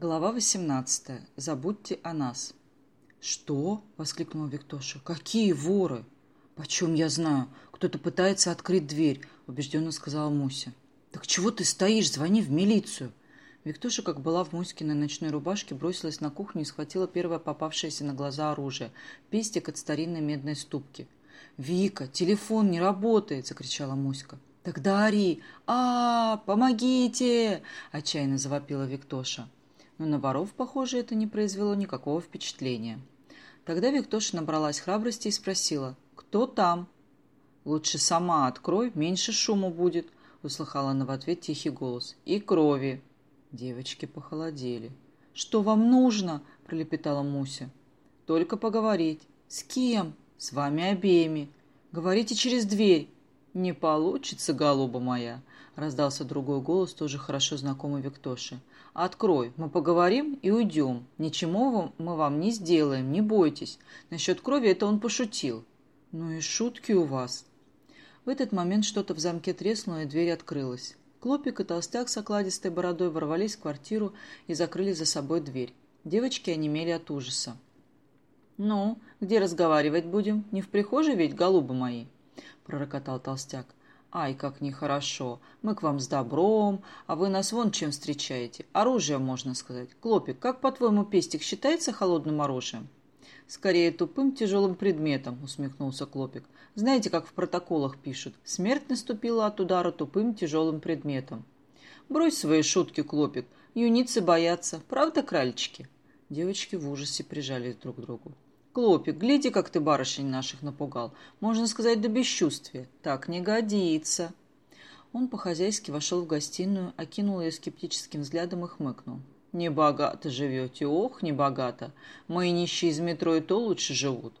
Глава 18. Забудьте о нас. «Что?» — воскликнула Виктоша. «Какие воры?» «Почем я знаю? Кто-то пытается открыть дверь», — убежденно сказала Муся. «Так чего ты стоишь? Звони в милицию!» Виктоша, как была в Муськиной ночной рубашке, бросилась на кухню и схватила первое попавшееся на глаза оружие — пестик от старинной медной ступки. «Вика, телефон не работает!» — закричала Муська. «Тогда ори! а, -а, -а Помогите!» — отчаянно завопила Виктоша но на воров, похоже, это не произвело никакого впечатления. Тогда Виктоша набралась храбрости и спросила, «Кто там?» «Лучше сама открой, меньше шуму будет», — услыхала она в ответ тихий голос. «И крови». Девочки похолодели. «Что вам нужно?» — пролепетала Муся. «Только поговорить». «С кем?» «С вами обеими». «Говорите через дверь». «Не получится, голуба моя», — раздался другой голос, тоже хорошо знакомый Виктоше. «Открой, мы поговорим и уйдем. Ничего мы вам не сделаем, не бойтесь. Насчет крови это он пошутил». «Ну и шутки у вас». В этот момент что-то в замке треснуло, и дверь открылась. Клопик и толстяк с окладистой бородой ворвались в квартиру и закрыли за собой дверь. Девочки онемели от ужаса. «Ну, где разговаривать будем? Не в прихожей ведь, голубы мои?» — пророкотал толстяк. «Ай, как нехорошо. Мы к вам с добром, а вы нас вон чем встречаете. Оружие, можно сказать. Клопик, как, по-твоему, пестик считается холодным оружием?» «Скорее тупым тяжелым предметом», — усмехнулся Клопик. «Знаете, как в протоколах пишут? Смерть наступила от удара тупым тяжелым предметом». «Брось свои шутки, Клопик. Юницы боятся. Правда, кральчики?» Девочки в ужасе прижались друг к другу. Клопик, гляди, как ты барышень наших напугал. Можно сказать, до бесчувствия. Так не годится. Он по-хозяйски вошел в гостиную, окинул ее скептическим взглядом и хмыкнул. «Небогато живете, ох, небогато. Мои нищие из метро и то лучше живут».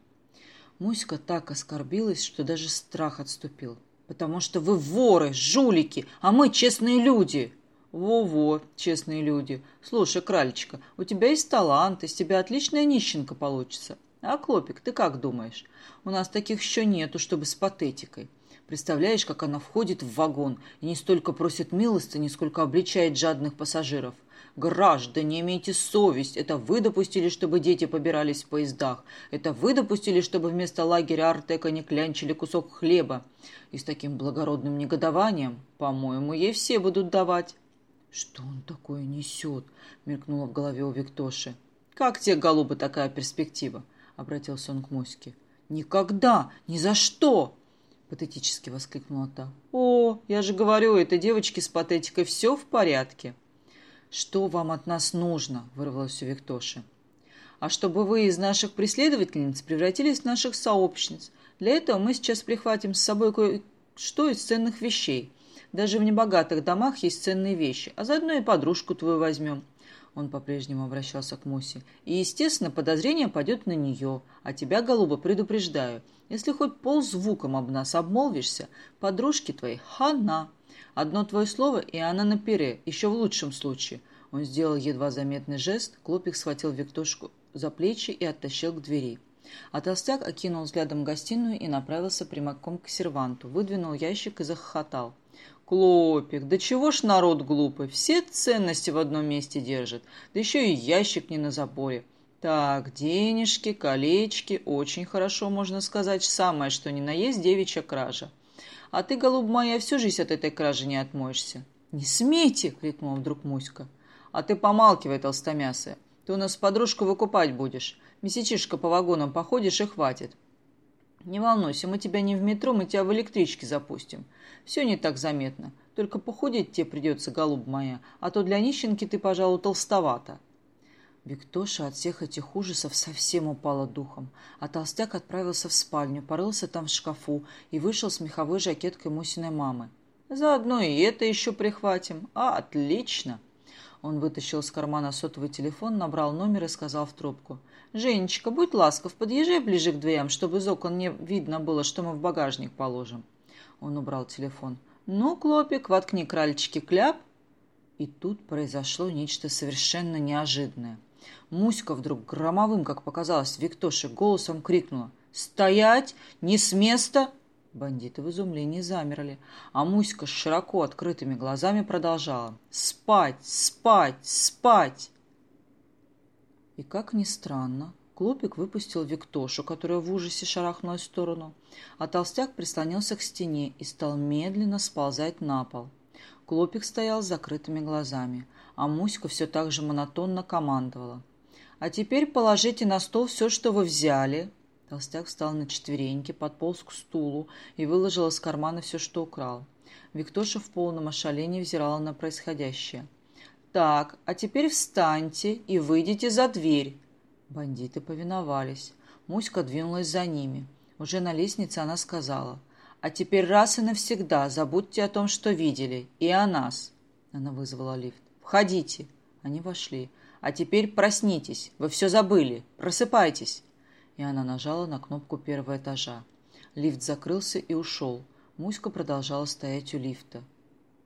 Муська так оскорбилась, что даже страх отступил. «Потому что вы воры, жулики, а мы честные люди!» «Во-во, честные люди. Слушай, кральчика, у тебя есть талант, из тебя отличная нищенка получится. А, Клопик, ты как думаешь? У нас таких еще нету, чтобы с патетикой. Представляешь, как она входит в вагон и не столько просит милости, сколько обличает жадных пассажиров. Граждане, имейте совесть. Это вы допустили, чтобы дети побирались в поездах. Это вы допустили, чтобы вместо лагеря Артека не клянчили кусок хлеба. И с таким благородным негодованием, по-моему, ей все будут давать. Что он такое несет? Мелькнуло в голове у Виктоши. Как тебе, голуба, такая перспектива? Обратился он к Моське. «Никогда! Ни за что!» — патетически воскликнула та. «О, я же говорю, этой девочке с патетикой все в порядке!» «Что вам от нас нужно?» — вырвалось у Виктоши. «А чтобы вы из наших преследовательниц превратились в наших сообщниц. Для этого мы сейчас прихватим с собой кое-что из ценных вещей. Даже в небогатых домах есть ценные вещи, а заодно и подружку твою возьмем. Он по-прежнему обращался к Мусе. «И, естественно, подозрение пойдет на нее. А тебя, голуба, предупреждаю. Если хоть ползвуком об нас обмолвишься, подружки твоей хана. Одно твое слово, и она на пере, еще в лучшем случае». Он сделал едва заметный жест, Клопик схватил Виктошку за плечи и оттащил к двери. А толстяк окинул взглядом гостиную и направился прямиком к серванту, выдвинул ящик и захохотал. Клопик, да чего ж народ глупый, все ценности в одном месте держит, да еще и ящик не на заборе. Так, денежки, колечки, очень хорошо, можно сказать, самое что ни на есть девичья кража. А ты, голуб моя, всю жизнь от этой кражи не отмоешься. «Не смейте!» — крикнула вдруг Муська. «А ты помалкивай, толстомясая. Ты у нас подружку выкупать будешь. Месячишко по вагонам походишь и хватит. Не волнуйся, мы тебя не в метро, мы тебя в электричке запустим. Все не так заметно. Только похудеть тебе придется, голуб моя, а то для нищенки ты, пожалуй, толстовата». Виктоша от всех этих ужасов совсем упала духом, а толстяк отправился в спальню, порылся там в шкафу и вышел с меховой жакеткой Мусиной мамы. «Заодно и это еще прихватим. А, отлично!» Он вытащил из кармана сотовый телефон, набрал номер и сказал в трубку. «Женечка, будь ласков, подъезжай ближе к дверям, чтобы из окон не видно было, что мы в багажник положим». Он убрал телефон. «Ну, Клопик, воткни кральчики кляп». И тут произошло нечто совершенно неожиданное. Муська вдруг громовым, как показалось, Виктоше голосом крикнула. «Стоять! Не с места!» Бандиты в изумлении замерли, а Муська с широко открытыми глазами продолжала. «Спать! Спать! Спать!» И как ни странно, Клопик выпустил Виктошу, которая в ужасе шарахнулась в сторону, а толстяк прислонился к стене и стал медленно сползать на пол. Клопик стоял с закрытыми глазами, а Муська все так же монотонно командовала. «А теперь положите на стол все, что вы взяли». Толстяк встал на четвереньки, подполз к стулу и выложил из кармана все, что украл. Виктоша в полном ошалении взирала на происходящее. «Так, а теперь встаньте и выйдите за дверь». Бандиты повиновались. Муська двинулась за ними. Уже на лестнице она сказала. «А теперь раз и навсегда забудьте о том, что видели, и о нас». Она вызвала лифт. «Входите». Они вошли. «А теперь проснитесь. Вы все забыли. Просыпайтесь». И она нажала на кнопку первого этажа. Лифт закрылся и ушел. Муська продолжала стоять у лифта.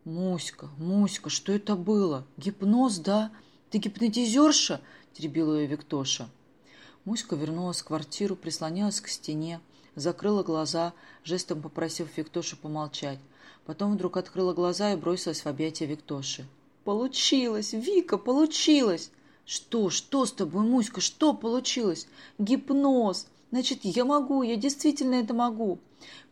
«Муська, Муська, что это было? Гипноз, да? Ты гипнотизерша?» – теребила ее Виктоша. Муська вернулась в квартиру, прислонилась к стене, закрыла глаза, жестом попросив Виктошу помолчать. Потом вдруг открыла глаза и бросилась в объятия Виктоши. «Получилось! Вика, получилось!» «Что? Что с тобой, Муська? Что получилось?» «Гипноз! Значит, я могу, я действительно это могу!»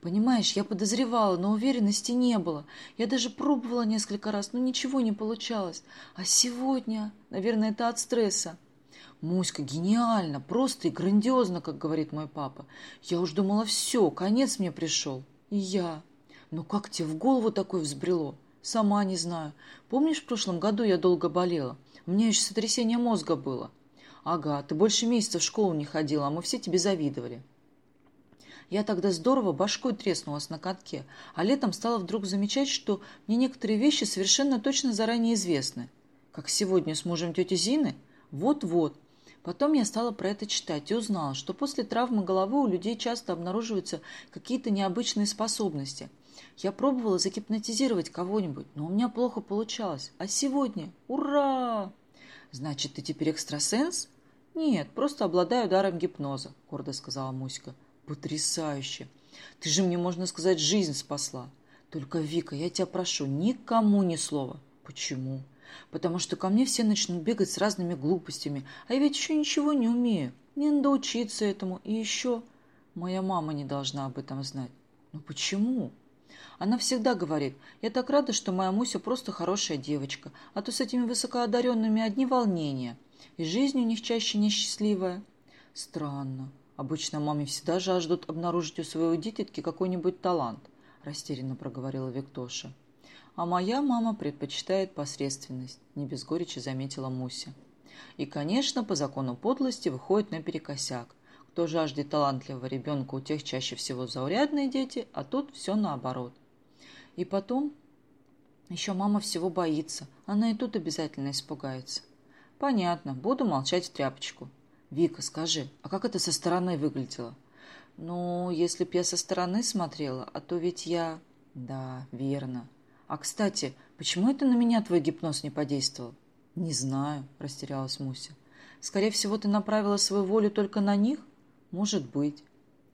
Понимаешь, я подозревала, но уверенности не было. Я даже пробовала несколько раз, но ничего не получалось. А сегодня, наверное, это от стресса. Муська, гениально, просто и грандиозно, как говорит мой папа. Я уж думала, все, конец мне пришел. И я. Ну как тебе в голову такое взбрело? Сама не знаю. Помнишь, в прошлом году я долго болела? Меня еще сотрясение мозга было. Ага, ты больше месяца в школу не ходила, а мы все тебе завидовали. Я тогда здорово башкой треснулась на катке, а летом стала вдруг замечать, что мне некоторые вещи совершенно точно заранее известны. Как сегодня с мужем тети Зины? Вот-вот. Потом я стала про это читать и узнала, что после травмы головы у людей часто обнаруживаются какие-то необычные способности. Я пробовала загипнотизировать кого-нибудь, но у меня плохо получалось. А сегодня? Ура! Значит, ты теперь экстрасенс? Нет, просто обладаю даром гипноза, гордо сказала Муська. Потрясающе! Ты же мне, можно сказать, жизнь спасла. Только, Вика, я тебя прошу, никому ни слова. Почему? Потому что ко мне все начнут бегать с разными глупостями, а я ведь еще ничего не умею. Мне надо учиться этому. И еще моя мама не должна об этом знать. Ну почему? Она всегда говорит, я так рада, что моя Муся просто хорошая девочка, а то с этими высокоодаренными одни волнения. И жизнь у них чаще несчастливая. Странно. Обычно маме всегда жаждут обнаружить у своего дитятки какой-нибудь талант, растерянно проговорила Виктоша. А моя мама предпочитает посредственность, не без горечи заметила Муся. И, конечно, по закону подлости выходит наперекосяк. Кто жаждет талантливого ребенка, у тех чаще всего заурядные дети, а тут все наоборот. И потом, еще мама всего боится, она и тут обязательно испугается. Понятно, буду молчать в тряпочку. «Вика, скажи, а как это со стороны выглядело?» «Ну, если б я со стороны смотрела, а то ведь я...» «Да, верно. А, кстати, почему это на меня твой гипноз не подействовал?» «Не знаю», – растерялась Муся. «Скорее всего, ты направила свою волю только на них?» «Может быть.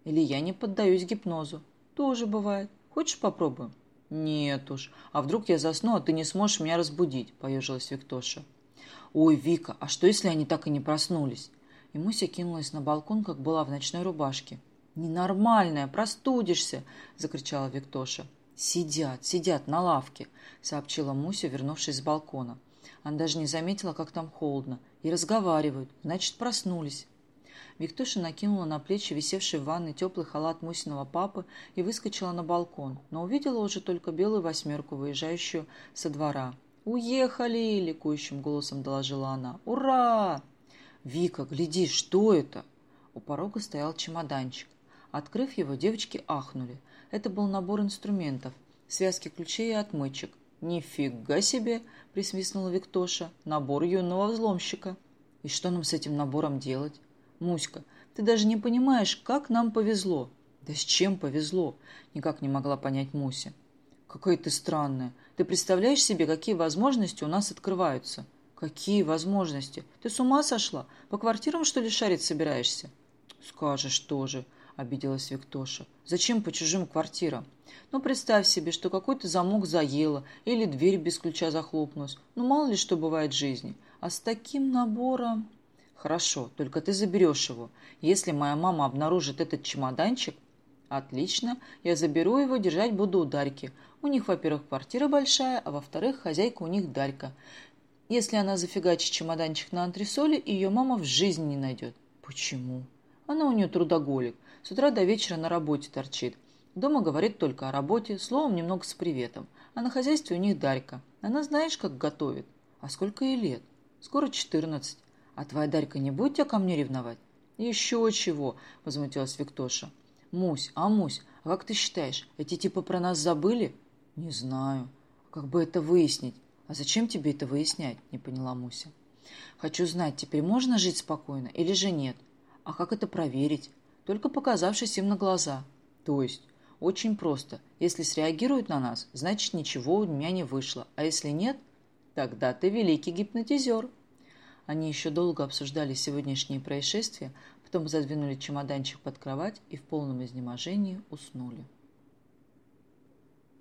Или я не поддаюсь гипнозу. Тоже бывает. Хочешь попробуем?» «Нет уж. А вдруг я засну, а ты не сможешь меня разбудить?» – поежилась Виктоша. «Ой, Вика, а что, если они так и не проснулись?» И Муся кинулась на балкон, как была в ночной рубашке. «Ненормальная, простудишься!» – закричала Виктоша. «Сидят, сидят на лавке», – сообщила Муся, вернувшись с балкона. Она даже не заметила, как там холодно. И разговаривают. Значит, проснулись. Виктоша накинула на плечи висевший в ванной теплый халат Мусиного папы и выскочила на балкон, но увидела уже только белую восьмерку, выезжающую со двора. «Уехали!» – ликующим голосом доложила она. «Ура!» «Вика, гляди, что это?» У порога стоял чемоданчик. Открыв его, девочки ахнули. Это был набор инструментов, связки ключей и отмычек. «Нифига себе!» – присвистнула Виктоша. «Набор юного взломщика». «И что нам с этим набором делать?» «Муська, ты даже не понимаешь, как нам повезло». «Да с чем повезло?» – никак не могла понять Муся. «Какая ты странная. Ты представляешь себе, какие возможности у нас открываются?» «Какие возможности? Ты с ума сошла? По квартирам, что ли, шарить собираешься?» «Скажешь тоже», — обиделась Виктоша. «Зачем по чужим квартирам? Ну, представь себе, что какой-то замок заело или дверь без ключа захлопнулась. Ну, мало ли что бывает в жизни. А с таким набором...» Хорошо, только ты заберешь его. Если моя мама обнаружит этот чемоданчик... Отлично, я заберу его, держать буду у Дарьки. У них, во-первых, квартира большая, а во-вторых, хозяйка у них Дарька. Если она зафигачит чемоданчик на антресоли, ее мама в жизни не найдет. Почему? Она у нее трудоголик. С утра до вечера на работе торчит. Дома говорит только о работе, словом, немного с приветом. А на хозяйстве у них Дарька. Она знаешь, как готовит. А сколько ей лет? Скоро четырнадцать. А твоя Дарька не будет тебя ко мне ревновать? Еще чего, возмутилась Виктоша. Мусь, а Мусь, а как ты считаешь, эти типа про нас забыли? Не знаю. Как бы это выяснить? А зачем тебе это выяснять? Не поняла Муся. Хочу знать, теперь можно жить спокойно или же нет? А как это проверить? Только показавшись им на глаза. То есть, очень просто. Если среагируют на нас, значит ничего у меня не вышло. А если нет, тогда ты великий гипнотизер. Они еще долго обсуждали сегодняшние происшествия, потом задвинули чемоданчик под кровать и в полном изнеможении уснули.